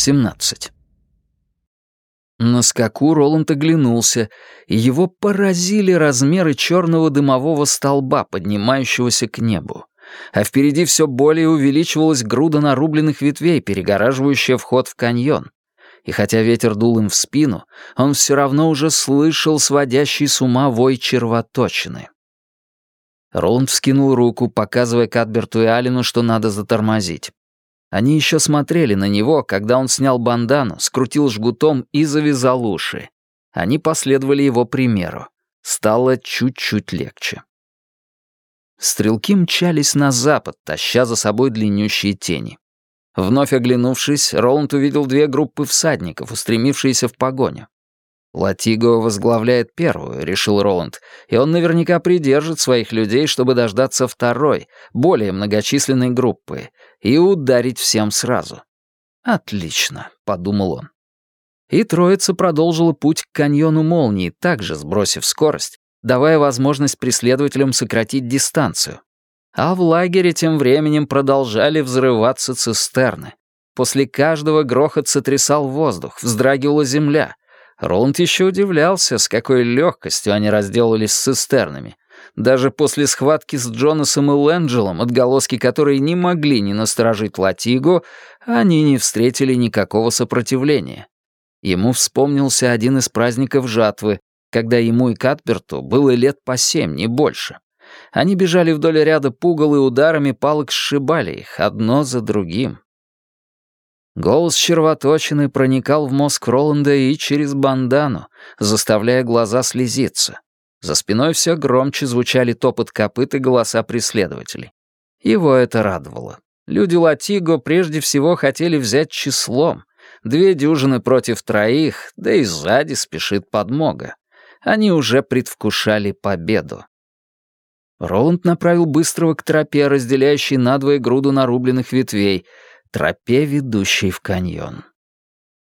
17. На скаку Роланд оглянулся, и его поразили размеры черного дымового столба, поднимающегося к небу. А впереди все более увеличивалась груда нарубленных ветвей, перегораживающая вход в каньон. И хотя ветер дул им в спину, он все равно уже слышал сводящий с ума вой червоточины. Роланд вскинул руку, показывая Кадберту и Алину, что надо затормозить. Они еще смотрели на него, когда он снял бандану, скрутил жгутом и завязал уши. Они последовали его примеру. Стало чуть-чуть легче. Стрелки мчались на запад, таща за собой длиннющие тени. Вновь оглянувшись, Роланд увидел две группы всадников, устремившиеся в погоню. «Латиго возглавляет первую», — решил Роланд, «и он наверняка придержит своих людей, чтобы дождаться второй, более многочисленной группы, и ударить всем сразу». «Отлично», — подумал он. И троица продолжила путь к каньону молнии, также сбросив скорость, давая возможность преследователям сократить дистанцию. А в лагере тем временем продолжали взрываться цистерны. После каждого грохот сотрясал воздух, вздрагивала земля, Роланд еще удивлялся, с какой легкостью они разделались с цистернами. Даже после схватки с Джонасом и Лэнджелом, отголоски которой не могли не насторожить Латиго, они не встретили никакого сопротивления. Ему вспомнился один из праздников жатвы, когда ему и Катберту было лет по семь, не больше. Они бежали вдоль ряда пугал и ударами палок сшибали их, одно за другим. Голос червоточины проникал в мозг Роланда и через бандану, заставляя глаза слезиться. За спиной все громче звучали топот копыт и голоса преследователей. Его это радовало. Люди Латиго прежде всего хотели взять числом. Две дюжины против троих, да и сзади спешит подмога. Они уже предвкушали победу. Роланд направил быстрого к тропе, разделяющей надвое груду нарубленных ветвей — тропе, ведущей в каньон.